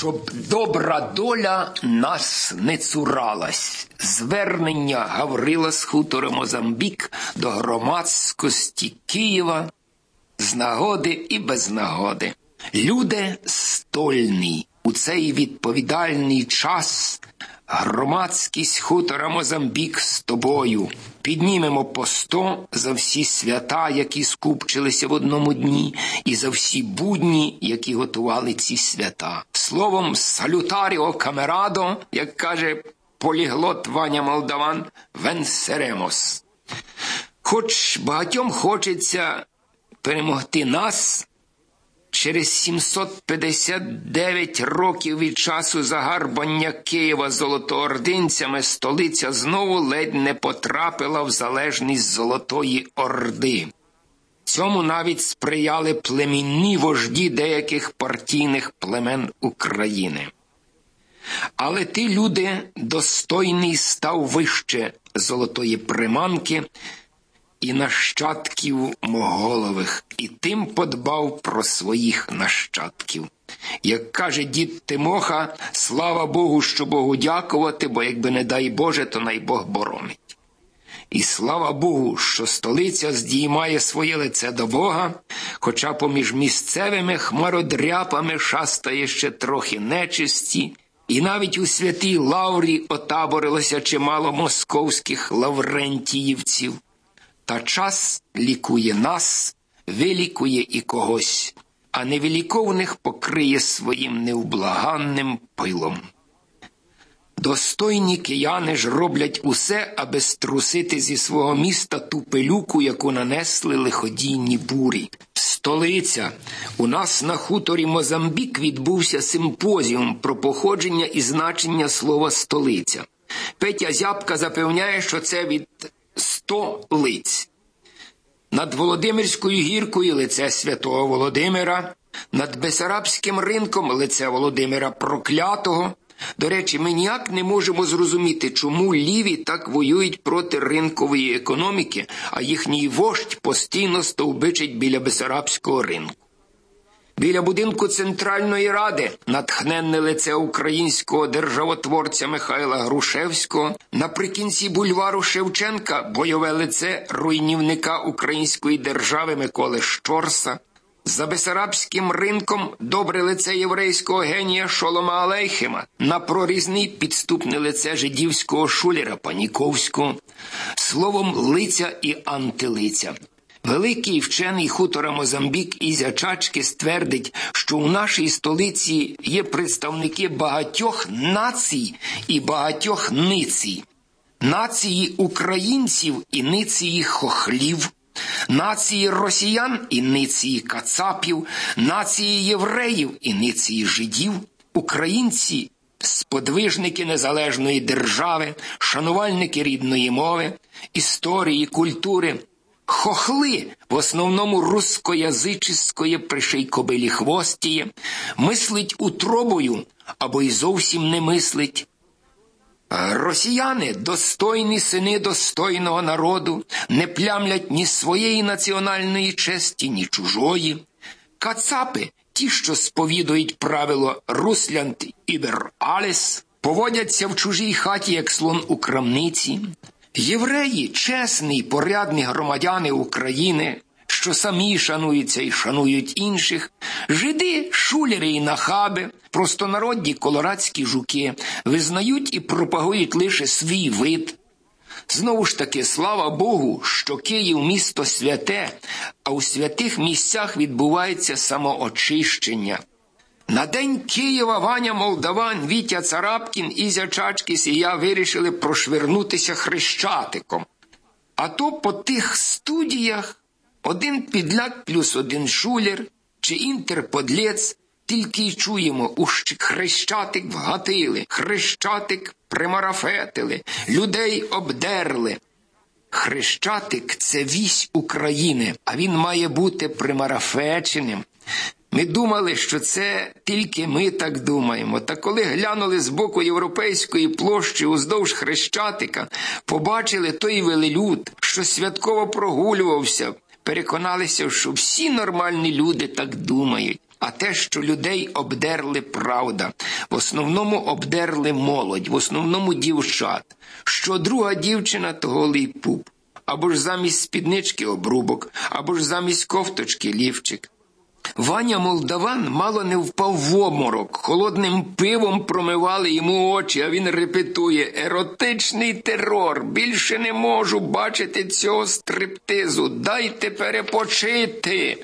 щоб добра доля нас не цуралась. Звернення Гаврила з хутора Мозамбік до громадськості Києва з нагоди і без нагоди. Люди стольні у цей відповідальний час громадськість хутора Мозамбік з тобою. Піднімемо по сто за всі свята, які скупчилися в одному дні, і за всі будні, які готували ці свята. Словом, салютаріо камерадо, як каже поліглот Ваня Молдаван, венсеремос. Хоч багатьом хочеться перемогти нас. Через 759 років від часу загарбання Києва золотоординцями столиця знову ледь не потрапила в залежність Золотої Орди. Цьому навіть сприяли племінні вожді деяких партійних племен України. Але ті люди достойний став вище золотої приманки і нащадків моголових, і тим подбав про своїх нащадків. Як каже дід Тимоха, слава Богу, що Богу дякувати, бо якби не дай Боже, то най Бог боронить. І слава Богу, що столиця здіймає своє лице до Бога, хоча поміж місцевими хмародряпами шастає ще трохи нечисті, і навіть у святій Лаврі отаборилося чимало московських лаврентіївців. Та час лікує нас, вилікує і когось, а невилікованих покриє своїм невблаганним пилом. Достойні кияни ж роблять усе, аби струсити зі свого міста ту пилюку, яку нанесли лиходійні бурі. Столиця. У нас на хуторі Мозамбік відбувся симпозіум про походження і значення слова столиця. Петя Зябка запевняє, що це від сто лиць. Над Володимирською гіркою лице святого Володимира, над Бесарабським ринком лице Володимира Проклятого. До речі, ми ніяк не можемо зрозуміти, чому ліві так воюють проти ринкової економіки, а їхній вождь постійно стовбичить біля Бесарабського ринку. Біля будинку Центральної Ради натхненне лице українського державотворця Михайла Грушевського, наприкінці бульвару Шевченка бойове лице руйнівника української держави Миколи Щорса, за Бесарабським ринком добре лице єврейського генія Шолома Алейхема, на прорізний підступне лице жидівського шулера Паніковського, словом лиця і антилиця. Великий вчений хутора Мозамбік Ізя Чачки ствердить, що у нашій столиці є представники багатьох націй і багатьох ницій, нації українців і ниції хохлів, нації росіян і ниції кацапів, нації євреїв і ниції жидів, українці. Сподвижники незалежної держави, шанувальники рідної мови, історії, культури, Хохли, в основному рускоязичської пришейкобилі хвостіє, мислить утробою або й зовсім не мислить. Росіяни, достойні сини достойного народу, не плямлять ні своєї національної честі, ні чужої. Кацапи, ті, що сповідують правило Руслянт ібер Алес, поводяться в чужій хаті, як слон у крамниці. Євреї чесні, порядні громадяни України, що самі шануються і шанують інших, жиди, шулери і нахаби, простонародні колорадські жуки, визнають і пропагують лише свій вид. Знову ж таки, слава Богу, що Київ місто святе, а у святих місцях відбувається самоочищення. На день Києва Ваня Молдаван, Вітя Царапкін, і я вирішили прошвернутися хрещатиком. А то по тих студіях один підляк плюс один шулер чи інтерподлєць тільки й чуємо, уж хрещатик вгатили, хрещатик примарафетили, людей обдерли. Хрещатик це вісь України, а він має бути примарафеченим. Ми думали, що це тільки ми так думаємо. Та коли глянули з боку європейської площі уздовж хрещатика, побачили той велелюд, що святково прогулювався, переконалися, що всі нормальні люди так думають. а те, що людей обдерли правда. В основному обдерли молодь, в основному дівчат. Що друга дівчина, то голий пуп. Або ж замість спіднички обрубок, або ж замість кофточки лівчик. Ваня Молдаван мало не впав в обморок, холодним пивом промивали йому очі, а він репетує еротичний терор. Більше не можу бачити цього стриптизу. Дайте перепочити.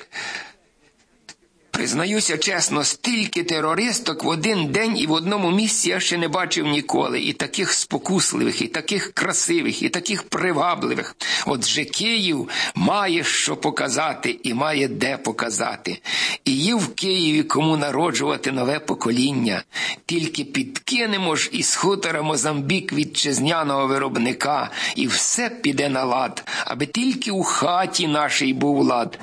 Признаюся чесно, стільки терористок в один день і в одному місці я ще не бачив ніколи. І таких спокусливих, і таких красивих, і таких привабливих. Отже, Київ має що показати і має де показати. І є в Києві кому народжувати нове покоління. Тільки підкинемо ж із хутора Мозамбік вітчизняного виробника, і все піде на лад, аби тільки у хаті нашій був лад.